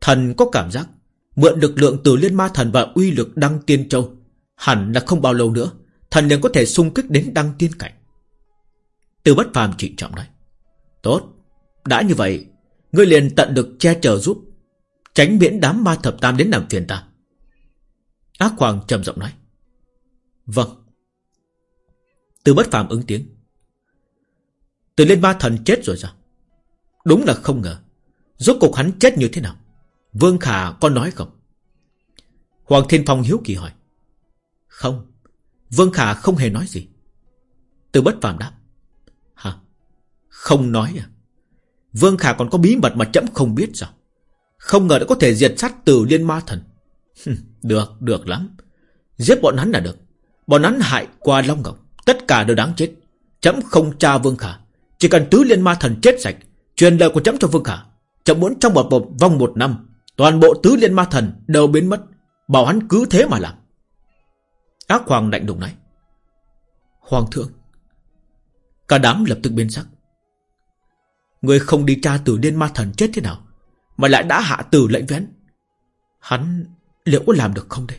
Thần có cảm giác, Mượn lực lượng từ liên ma thần và uy lực đăng tiên châu, Hẳn là không bao lâu nữa, Thần liền có thể xung kích đến đăng tiên cảnh. Từ bất phàm trịnh trọng nói, Tốt, Đã như vậy, Ngươi liền tận được che chở giúp, Tránh miễn đám ma thập tam đến làm phiền ta. Ác hoàng trầm giọng nói. Vâng. Từ bất phàm ứng tiếng. Từ lên ba thần chết rồi sao? Đúng là không ngờ. Rốt cuộc hắn chết như thế nào? Vương Khả có nói không? Hoàng Thiên Phong hiếu kỳ hỏi. Không. Vương Khả không hề nói gì. Từ bất phàm đáp. Hả? Không nói à? Vương Khả còn có bí mật mà chấm không biết sao? Không ngờ đã có thể diệt sát từ liên ma thần. Được, được lắm. Giết bọn hắn là được. Bọn hắn hại qua Long Ngọc Tất cả đều đáng chết. Chấm không tra Vương Khả. Chỉ cần tứ liên ma thần chết sạch Truyền lời của chấm cho Vương Khả Chấm muốn trong một, một vòng một năm Toàn bộ tứ liên ma thần đều biến mất. Bảo hắn cứ thế mà làm. Ác hoàng lạnh đùng nói. Hoàng thượng Cả đám lập tức biến sắc. Người không đi tra tử liên ma thần chết thế nào Mà lại đã hạ tử lệnh vén. Hắn liệu có làm được không đây?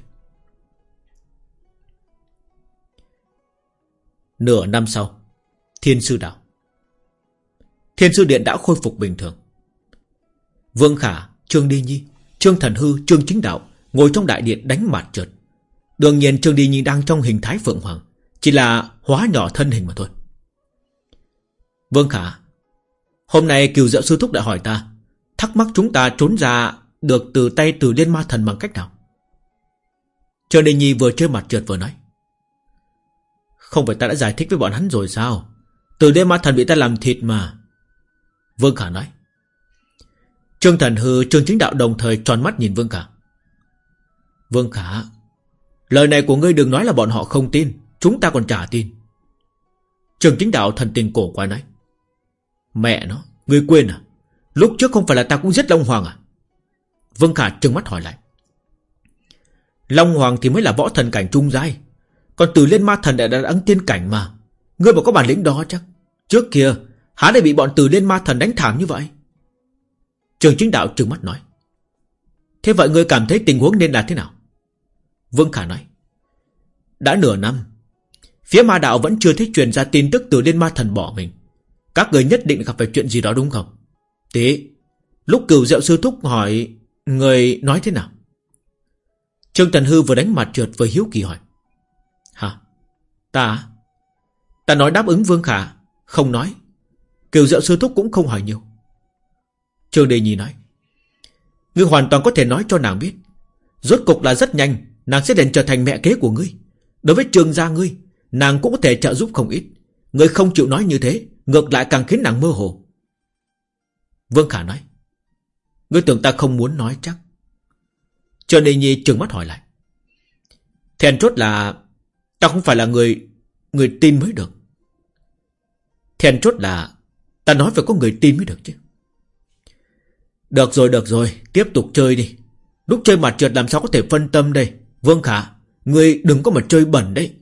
Nửa năm sau Thiên sư đạo. Thiên sư điện đã khôi phục bình thường. Vương Khả, Trương Đi Nhi Trương Thần Hư, Trương Chính Đạo Ngồi trong đại điện đánh mặt trượt. Đương nhiên Trương Đi Nhi đang trong hình thái Phượng Hoàng Chỉ là hóa nhỏ thân hình mà thôi. Vương Khả Hôm nay kiều diệu sư thúc đã hỏi ta Thắc mắc chúng ta trốn ra được từ tay từ liên ma thần bằng cách nào Trần Đề Nhi vừa chơi mặt trượt vừa nói Không phải ta đã giải thích với bọn hắn rồi sao Từ liên ma thần bị ta làm thịt mà Vương Khả nói Trương Thần Hư, Trương Chính Đạo đồng thời tròn mắt nhìn Vương Khả. Vương Khả, lời này của ngươi đừng nói là bọn họ không tin, chúng ta còn trả tin. Trương Chính Đạo thần tình cổ quái nói. Mẹ nó, ngươi quên à? Lúc trước không phải là ta cũng giết Long Hoàng à? Vương Khả trừng mắt hỏi lại. Long Hoàng thì mới là võ thần cảnh trung giai, còn từ lên ma thần đã đã ấn tiên cảnh mà. Ngươi mà có bản lĩnh đó chắc. Trước kia, há để bị bọn từ lên ma thần đánh thảm như vậy? Trường chính đạo trừng mắt nói. Thế vậy ngươi cảm thấy tình huống nên là thế nào? Vương Khả nói. Đã nửa năm, phía ma đạo vẫn chưa thấy truyền ra tin tức từ liên ma thần bỏ mình. Các người nhất định gặp phải chuyện gì đó đúng không? Tế. lúc cửu diệu sư thúc hỏi, người nói thế nào? Trương Tần Hư vừa đánh mặt trượt vừa hiếu kỳ hỏi. Hả? Ta Ta nói đáp ứng Vương Khả, không nói. Kiều diệu sư thúc cũng không hỏi nhiều. Trương Đề Nhi nói. Ngươi hoàn toàn có thể nói cho nàng biết. Rốt cục là rất nhanh, nàng sẽ đến trở thành mẹ kế của ngươi. Đối với trường gia ngươi, nàng cũng có thể trợ giúp không ít. Ngươi không chịu nói như thế, ngược lại càng khiến nàng mơ hồ. Vương Khả nói. Ngươi tưởng ta không muốn nói chắc. cho nên Nhi trừng mắt hỏi lại. Thèn chốt là ta không phải là người người tin mới được. Thèn chốt là ta nói phải có người tin mới được chứ. Được rồi, được rồi, tiếp tục chơi đi. Lúc chơi mặt trượt làm sao có thể phân tâm đây. Vương Khả, người đừng có mà chơi bẩn đấy.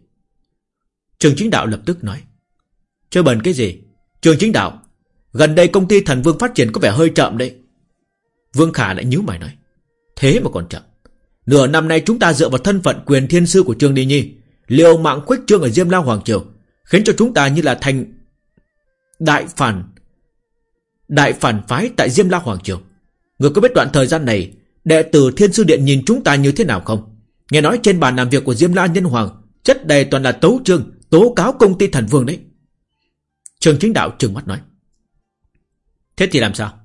Trường chính đạo lập tức nói. Chơi bẩn cái gì? Trường chính đạo, gần đây công ty thần vương phát triển có vẻ hơi chậm đấy. Vương Khả lại nhíu mày nói. Thế mà còn chậm. Nửa năm nay chúng ta dựa vào thân phận quyền thiên sư của Trương Đi Nhi, liều mạng khuếch trương ở Diêm La Hoàng Triều, khiến cho chúng ta như là thành đại phản đại phản phái tại Diêm La Hoàng Triều. Người có biết đoạn thời gian này Đệ tử Thiên Sư Điện nhìn chúng ta như thế nào không Nghe nói trên bàn làm việc của Diêm La Nhân Hoàng Chất đầy toàn là tấu trương Tố cáo công ty thần vương đấy Trường chính đạo trừng mắt nói Thế thì làm sao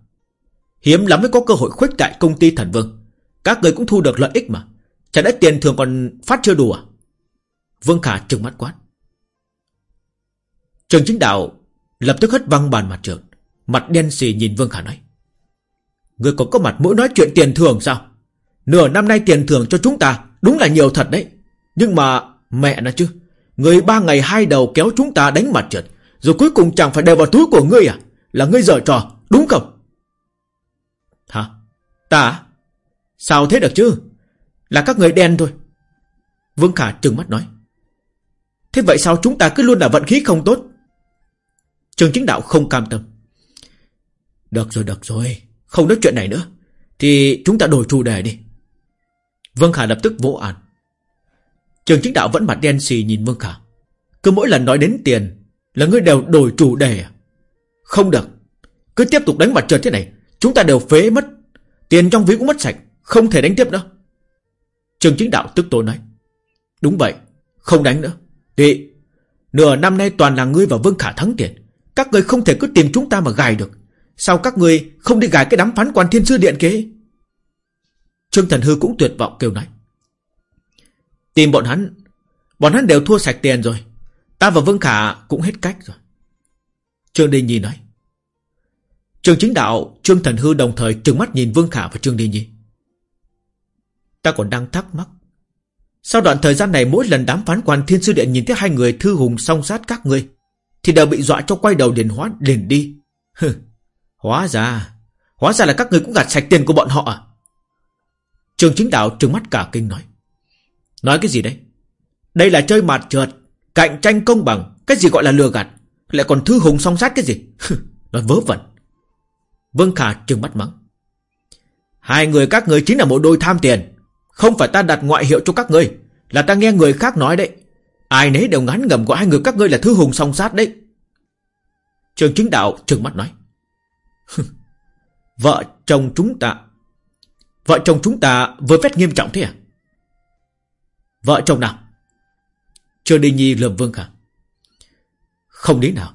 Hiếm lắm mới có cơ hội khuếch đại công ty thần vương. Các người cũng thu được lợi ích mà. Chả lẽ tiền thường còn phát chưa đủ à? Vương Khả trừng mắt quát. Trường chính đạo Lập tức hất văng bàn mặt trường Mặt đen xì nhìn Vương Khả nói. Người còn có mặt mũi nói chuyện tiền thưởng sao? Nửa năm nay tiền thưởng cho chúng ta Đúng là nhiều thật đấy. Nhưng mà mẹ nó chứ, Người ba ngày hai đầu kéo chúng ta đánh mặt trượt, Rồi cuối cùng chẳng phải đều vào túi của ngươi à? Là ngươi dở trò, đúng không? Ta? Sao thế được chứ? Là các người đen thôi. Vương Khả trừng mắt nói. Thế vậy sao chúng ta cứ luôn là vận khí không tốt? Trường chính đạo không cam tâm. Được rồi được rồi. Không nói chuyện này nữa. Thì chúng ta đổi chủ đề đi. Vương Khả lập tức vỗ an. Trường chính đạo vẫn mặt đen xì nhìn Vương Khả. Cứ mỗi lần nói đến tiền Là ngươi đều đổi chủ đề à? Không được. Cứ tiếp tục đánh mặt trượt thế này, Chúng ta đều phế mất. Tiền trong ví cũng mất sạch, Không thể đánh tiếp nữa. Trường chính đạo tức tối nói, Đúng vậy, Không đánh nữa. Tị, Nửa năm nay toàn là ngươi và Vương Khả thắng tiền. Các ngươi không thể cứ tìm chúng ta mà gài được. Sao các ngươi không đi gài cái đám phán quan thiên sư điện kế Trương Thần Hư cũng tuyệt vọng kêu nói, Tìm bọn hắn Bọn hắn đều thua sạch tiền rồi. Ta và Vương Khả cũng hết cách rồi. Trương Đình Nhi nói Trường chính đạo Trương Thần Hư đồng thời trừng mắt nhìn Vương Khả và Trương đi Nhi. Ta còn đang thắc mắc Sau đoạn thời gian này mỗi lần đám phán quan thiên sư điện nhìn thấy hai người thư hùng song sát các ngươi Thì đều bị dọa cho quay đầu điền hóa liền đi. Hừ, Hóa ra Hóa ra là các người cũng gạt sạch tiền của bọn họ à? Trường chính đạo trừng mắt cả kinh nói. Nói cái gì đấy? Đây là chơi mặt trượt Cạnh tranh công bằng Cái gì gọi là lừa gạt? Lại còn thư hùng song sát cái gì? Nói vớ vẩn. Vương Khả trừng mắt mắng. Hai người các người chính là một đôi tham tiền. Không phải ta đặt ngoại hiệu cho các ngươi, Là ta nghe người khác nói đấy. Ai nấy đều ngán ngầm của hai người các ngươi là thư hùng song sát đấy. Trường chính đạo trừng mắt nói. Vợ chồng chúng ta, Vợ chồng chúng ta vừa phép nghiêm trọng thế à? Vợ chồng nào? Trường Đình Nhi lườm Vương Khả Không đến nào.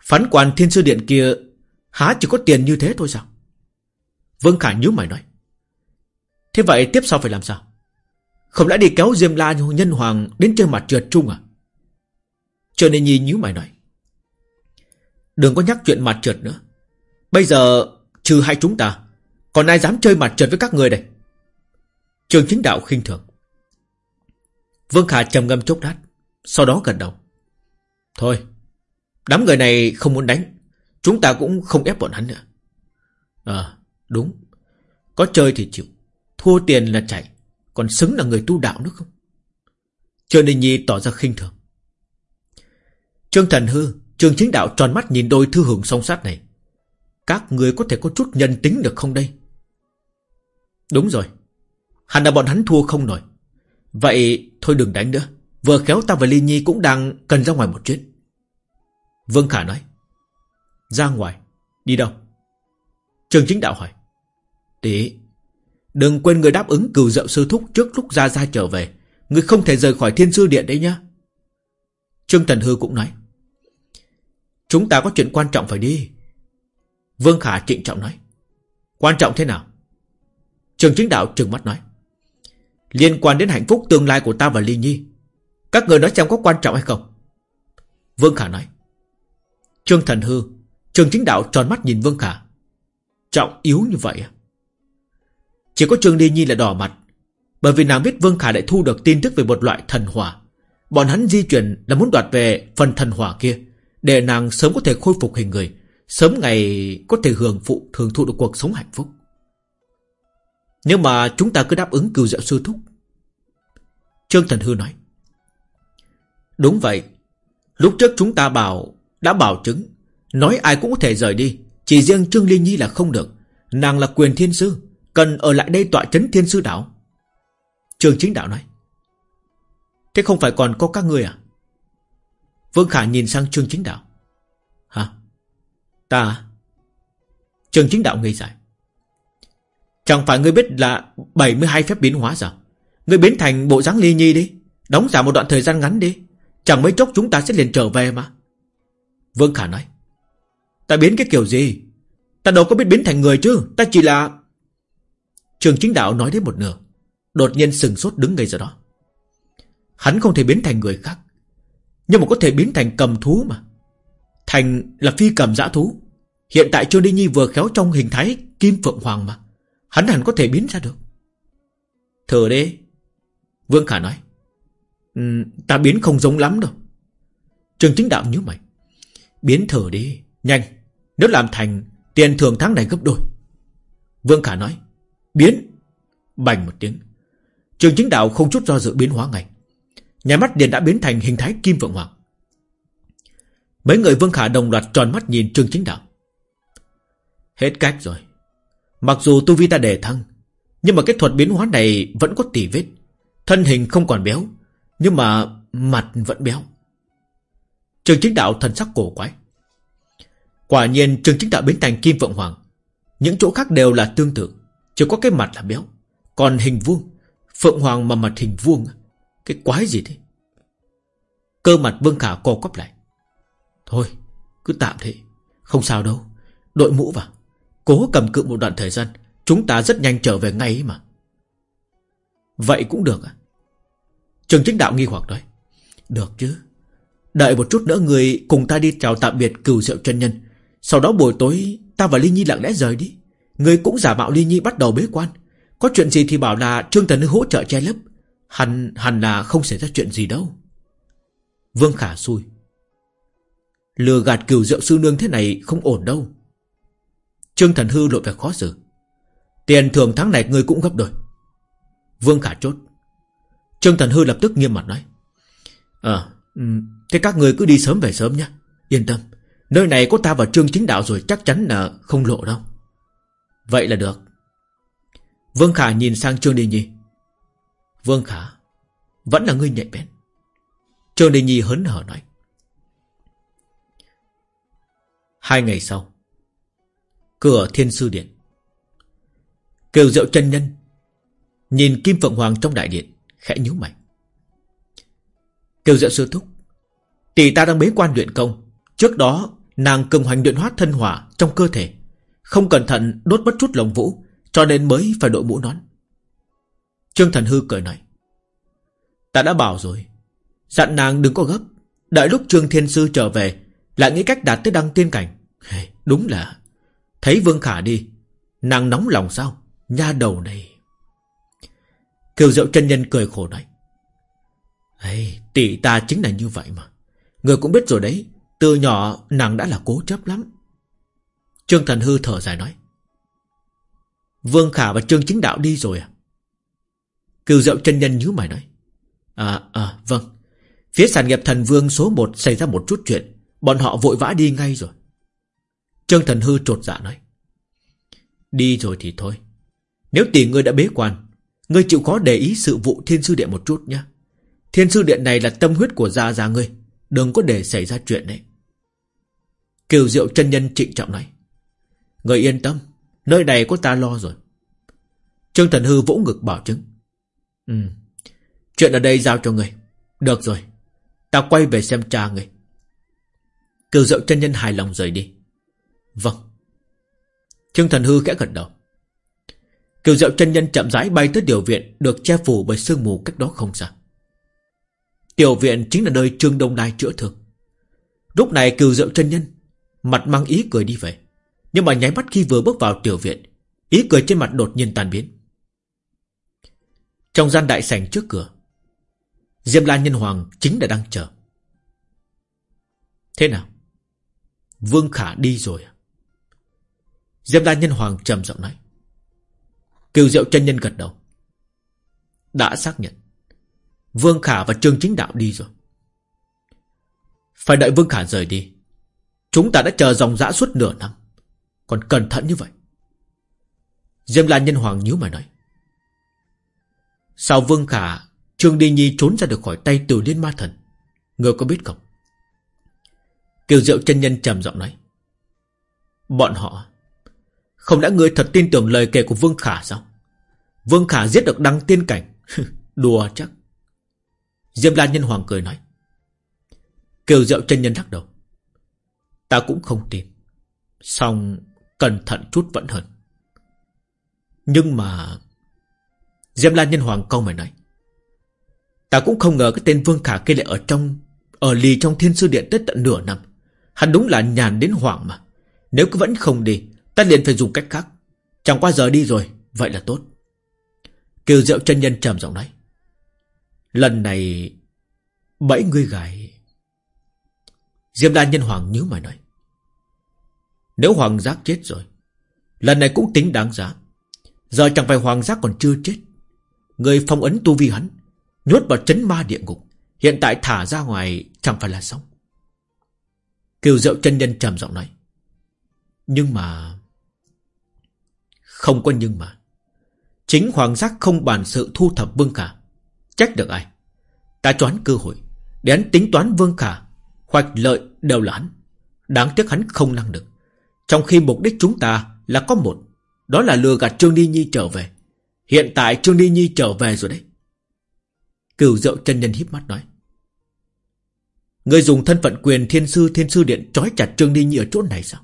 Phán quan thiên sư điện kia Há chỉ có tiền như thế thôi sao? Vương Khả nhíu mày nói. Thế vậy tiếp sau phải làm sao? Không lẽ đi kéo Diêm La nhân hoàng Đến chơi mặt trượt chung à? Cho nên Nhi nhíu mày nói. Đừng có nhắc chuyện mặt trượt nữa. Bây giờ trừ hai chúng ta, Còn ai dám chơi mặt trượt với các người đây? Trường chính đạo khinh thường. Vương Khả trầm ngâm chốc đát Sau đó gần đầu. Thôi, Đám người này không muốn đánh. Chúng ta cũng không ép bọn hắn nữa. À đúng. Có chơi thì chịu. Thua tiền là chạy. Còn xứng là người tu đạo nữa không? Trương Đình Nhi tỏ ra khinh thường. Trương Thần Hư, Trương Chính Đạo tròn mắt nhìn đôi thư hưởng song sát này. Các người có thể có chút nhân tính được không đây? Đúng rồi. Hẳn là bọn hắn thua không nổi. Vậy thôi đừng đánh nữa. Vừa khéo ta và Ly Nhi cũng đang cần ra ngoài một chuyến. Vương Khả nói. Ra ngoài. Đi đâu? Trường chính đạo hỏi. Tỷ Đừng quên người đáp ứng cừu dậu sư thúc trước lúc ra ra trở về. Người không thể rời khỏi thiên sư điện đấy nhá. Trương Thần Hư cũng nói. Chúng ta có chuyện quan trọng phải đi. Vương Khả trịnh trọng nói. Quan trọng thế nào? Trường chính đạo trừng mắt nói. Liên quan đến hạnh phúc tương lai của ta và Ly Nhi, Các người nói xem có quan trọng hay không? Vương Khả nói. Trương Thần Hư Trường chính đạo tròn mắt nhìn Vương Khả. Trọng yếu như vậy à? Chỉ có Trương Đi Nhi là đỏ mặt, Bởi vì nàng biết Vương Khả lại thu được tin tức về một loại thần hỏa. Bọn hắn di chuyển là muốn đoạt về phần thần hỏa kia, Để nàng sớm có thể khôi phục hình người, Sớm ngày có thể hưởng phụ thường thụ được cuộc sống hạnh phúc. Nhưng mà chúng ta cứ đáp ứng cừu dạo sư thúc, Trương Thần Hư nói, Đúng vậy, Lúc trước chúng ta bảo, Đã bảo chứng Nói ai cũng có thể rời đi, Chỉ riêng Trương Linh Nhi là không được. Nàng là quyền thiên sư, Cần ở lại đây tọa chấn thiên sư đảo. Trương Chính Đạo nói, Thế không phải còn có các ngươi à? Vương Khả nhìn sang Trương Chính Đạo, Hả? Ta? Trường Trương Chính Đạo ngây dài. Chẳng phải ngươi biết là 72 phép biến hóa sao? Ngươi biến thành bộ dáng ly nhi đi, Đóng giả một đoạn thời gian ngắn đi, Chẳng mấy chốc chúng ta sẽ liền trở về mà. Vương Khả nói Ta biến cái kiểu gì? Ta đâu có biết biến thành người chứ. Ta chỉ là Trường chính đạo nói đến một nửa Đột nhiên sừng sốt đứng ngay giờ đó. Hắn không thể biến thành người khác Nhưng mà có thể biến thành cầm thú mà. Thành là phi cầm dã thú. Hiện tại Trương Đi Nhi vừa khéo trong hình thái Kim Phượng Hoàng mà. Hắn hẳn có thể biến ra được. Thử đi Vương Khả nói um, Ta biến không giống lắm đâu. Trường chính đạo nhớ mày Biến thử đi Nhanh. Nếu làm thành, Tiền thưởng tháng này gấp đôi. Vương Khả nói, Biến. Bành một tiếng. Trường chính đạo không chút do dự biến hóa ngay. Nhà mắt liền đã biến thành hình thái kim vượng hoàng. Mấy người Vương Khả đồng loạt tròn mắt nhìn Trương Chính Đạo. Hết cách rồi. Mặc dù tu vi ta đề thăng, Nhưng mà cái thuật biến hóa này vẫn có tỉ vết. Thân hình không còn béo, Nhưng mà mặt vẫn béo. Trường chính đạo thần sắc cổ quái. Quả nhiên, trường chính đạo biến thành Kim Phượng Hoàng, Những chỗ khác đều là tương tự, Chỉ có cái mặt là béo. Còn hình vuông, Phượng Hoàng mà mặt hình vuông, Cái quái gì thế? Cơ mặt Vương Khả co quắp lại. Thôi, cứ tạm thế, Không sao đâu. Đội mũ vào, Cố cầm cự một đoạn thời gian, Chúng ta rất nhanh trở về ngay mà. Vậy cũng được à? Trường chính đạo nghi hoặc nói. Được chứ. Đợi một chút nữa, người cùng ta đi chào tạm biệt cửu diệu chân nhân. Sau đó buổi tối Ta và Ly Nhi lặng lẽ rời đi. Người cũng giả mạo Ly Nhi bắt đầu bế quan. Có chuyện gì thì bảo là Trương Thần hỗ trợ che lấp. Hẳn, hẳn là không xảy ra chuyện gì đâu. Vương Khả xui. Lừa gạt cửu rượu sư nương thế này không ổn đâu. Trương Thần Hư lộ vẻ khó xử. Tiền thưởng tháng này người cũng gấp đôi. Vương Khả chốt. Trương Thần Hư lập tức nghiêm mặt nói. Ờ ừ, Thế các người cứ đi sớm về sớm nhé. Yên tâm. Nơi này có ta và Trương Chính Đạo rồi, chắc chắn là không lộ đâu. Vậy là được. Vương Khả nhìn sang Trương Đình Nhi. Vương Khả, Vẫn là ngươi nhạy bén. Trương Đình Nhi hớn hở nói. Hai ngày sau, Cửa thiên sư điện. Kiều diệu chân nhân Nhìn Kim Phượng Hoàng trong đại điện, Khẽ nhíu mày. Kiều diệu sư thúc, Tỷ ta đang bế quan luyện công, Trước đó nàng cường hoành luyện hóa thân hỏa Trong cơ thể Không cẩn thận đốt bất chút lồng vũ Cho nên mới phải đội mũ nón. Trương Thần Hư cười nói Ta đã bảo rồi Dặn nàng đừng có gấp Đợi lúc Trương Thiên Sư trở về Lại nghĩ cách đạt tới đăng tiên cảnh. Đúng là Thấy Vương Khả đi Nàng nóng lòng sao? Nha đầu này. Kiều Diệu chân nhân cười khổ nói hey, Tỷ ta chính là như vậy mà Người cũng biết rồi đấy từ nhỏ, nàng đã là cố chấp lắm. Trương Thần Hư thở dài nói, Vương Khả và Trương Chính Đạo đi rồi à? Cừu Diệu chân nhân nhíu mày nói À à vâng. Phía sản nghiệp thần vương số 1 xảy ra một chút chuyện, Bọn họ vội vã đi ngay rồi. Trương Thần Hư trột dạ nói, Đi rồi thì thôi. Nếu tỷ ngươi đã bế quan, Ngươi chịu khó để ý sự vụ thiên sư điện một chút nhé Thiên sư điện này là tâm huyết của gia gia ngươi, Đừng có để xảy ra chuyện đấy Kiều diệu chân nhân trịnh trọng nói. Người yên tâm, Nơi này có ta lo rồi. Trương Thần Hư vỗ ngực bảo chứng. Ừ Chuyện ở đây giao cho người. Được rồi, Ta quay về xem cha người. Kiều diệu chân nhân hài lòng rời đi. Vâng. Trương Thần Hư khẽ gật đầu. Kiều diệu chân nhân chậm rãi bay tới tiểu viện, Được che phủ bởi sương mù cách đó không xa. Tiểu viện chính là nơi Trương Đông Đai chữa thương. Lúc này Kiều diệu chân nhân Mặt mang ý cười đi về. Nhưng mà nháy mắt khi vừa bước vào tiểu viện, Ý cười trên mặt đột nhiên tan biến. Trong gian đại sảnh trước cửa, Diêm La Nhân Hoàng chính đã đang chờ. Thế nào? Vương Khả đi rồi à? Diêm La Nhân Hoàng trầm giọng nói. Kiều Diệu chân nhân gật đầu. Đã xác nhận. Vương Khả và Trương Chính Đạo đi rồi. Phải đợi Vương Khả rời đi. Chúng ta đã chờ dòng dã suốt nửa năm. Còn cẩn thận như vậy. Diêm La Nhân Hoàng nhíu mày nói. Sao Vương Khả, Trương Đi Nhi trốn ra được khỏi tay từ liên ma thần? Ngươi có biết không? Kiều Diệu chân nhân trầm giọng nói. Bọn họ, Không đã ngươi thật tin tưởng lời kể của Vương Khả sao? Vương Khả giết được đăng tiên cảnh. Đùa chắc. Diêm La Nhân Hoàng cười nói. Kiều Diệu chân nhân lắc đầu. Ta cũng không tin. Xong cẩn thận chút vẫn hơn. Nhưng mà Diêm La Nhân Hoàng câu mày nói, Ta cũng không ngờ cái tên Vương Khả kia lại ở trong, Ở lì trong thiên sư điện tới tận nửa năm. Hắn đúng là nhàn đến hoảng mà. Nếu cứ vẫn không đi, Ta liền phải dùng cách khác. Chẳng qua giờ đi rồi, Vậy là tốt. Kiều Diệu chân nhân trầm giọng nói, Lần này, Bẫy ngươi gài Diêm La Nhân Hoàng nhíu mày nói nếu Hoàng Giác chết rồi, Lần này cũng tính đáng giá. Giờ chẳng phải Hoàng Giác còn chưa chết. Người phong ấn tu vi hắn, Nhốt vào chấn ma địa ngục, Hiện tại thả ra ngoài chẳng phải là xong. Kiều Diệu chân nhân trầm giọng nói, Nhưng mà Không có nhưng mà. Chính Hoàng Giác không bản sự thu thập Vương Khả. Trách được ai? Ta choán cơ hội, Để hắn tính toán Vương Khả. Hoạch lợi đều là hắn. Đáng tiếc hắn không năng được trong khi mục đích chúng ta là có một, Đó là lừa gạt Trương ni Nhi trở về. Hiện tại Trương ni Nhi trở về rồi đấy. Cửu rượu chân nhân híp mắt nói. Người dùng thân phận quyền thiên sư thiên sư điện Trói chặt Trương ni Nhi ở chỗ này sao?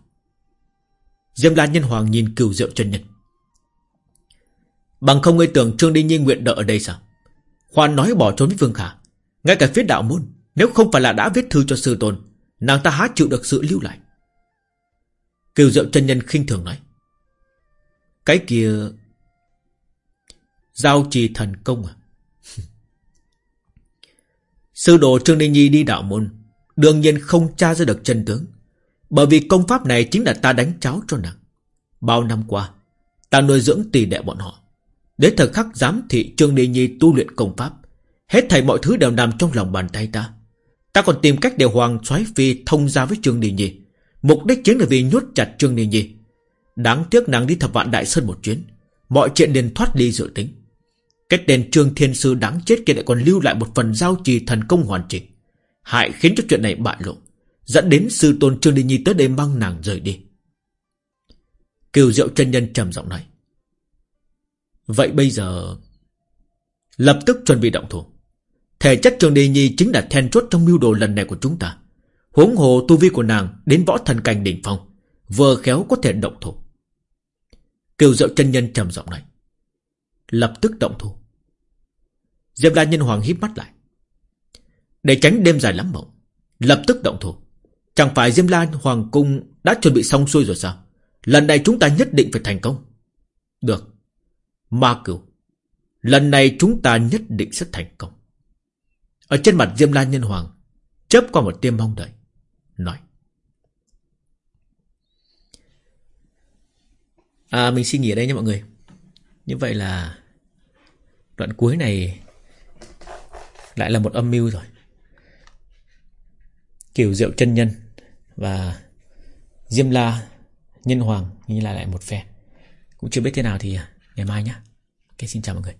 Diêm La Nhân Hoàng nhìn cửu rượu chân nhân. Bằng không ngươi tưởng Trương Đi Nhi nguyện đợi ở đây sao? Khoan nói bỏ trốn với Vương Khả. Ngay cả phía đạo môn, Nếu không phải là đã viết thư cho sư tôn, Nàng ta há chịu được sự lưu lại. Kiều Diệu chân nhân khinh thường nói. Cái kia, Giao trì thần công à? Sư đồ Trương Ninh Nhi đi đạo môn, Đương nhiên không tra ra được chân tướng. Bởi vì công pháp này chính là ta đánh cháo cho nàng. Bao năm qua, Ta nuôi dưỡng tỷ đệ bọn họ. Đến thời khắc giám thị Trương Ninh Nhi tu luyện công pháp, Hết thảy mọi thứ đều nằm trong lòng bàn tay ta. Ta còn tìm cách để Hoàng soái Phi thông ra với Trương Ninh Nhi. Mục đích chính là vì nhốt chặt Trương Ninh Nhi. Đáng tiếc nàng đi thập vạn đại sơn một chuyến, Mọi chuyện liền thoát đi dự tính. Cách đền Trương Thiên Sư đáng chết kia lại còn lưu lại một phần giao trì thần công hoàn chỉnh, Hại khiến cho chuyện này bại lộ, Dẫn đến sư tôn Trương Ninh Nhi tới đây mang nàng rời đi. Kiều Diệu chân Nhân trầm giọng nói, Vậy bây giờ Lập tức chuẩn bị động thủ. Thể chất Trương Đi Nhi chính là then chốt trong mưu đồ lần này của chúng ta. Huống hồ tu vi của nàng đến võ thần cảnh đỉnh phong, vừa khéo có thể động thủ. Kiều Diệu chân nhân trầm giọng này Lập tức động thủ. Diệp La Nhân Hoàng híp mắt lại. Để tránh đêm dài lắm mộng, lập tức động thủ. Chẳng phải Diêm La Hoàng Cung đã chuẩn bị xong xuôi rồi sao? Lần này chúng ta nhất định phải thành công. Được. Ma cửu. Lần này chúng ta nhất định sẽ thành công. Ở trên mặt Diêm La Nhân Hoàng Chớp qua một tiêm mong đợi Nói. À mình xin nghỉ ở đây nha mọi người. Như vậy là Đoạn cuối này Lại là một âm mưu rồi. Kiểu rượu chân nhân Và Diêm La Nhân Hoàng Như là lại một phe. Cũng chưa biết thế nào thì ngày mai nhá. Ok, xin chào mọi người.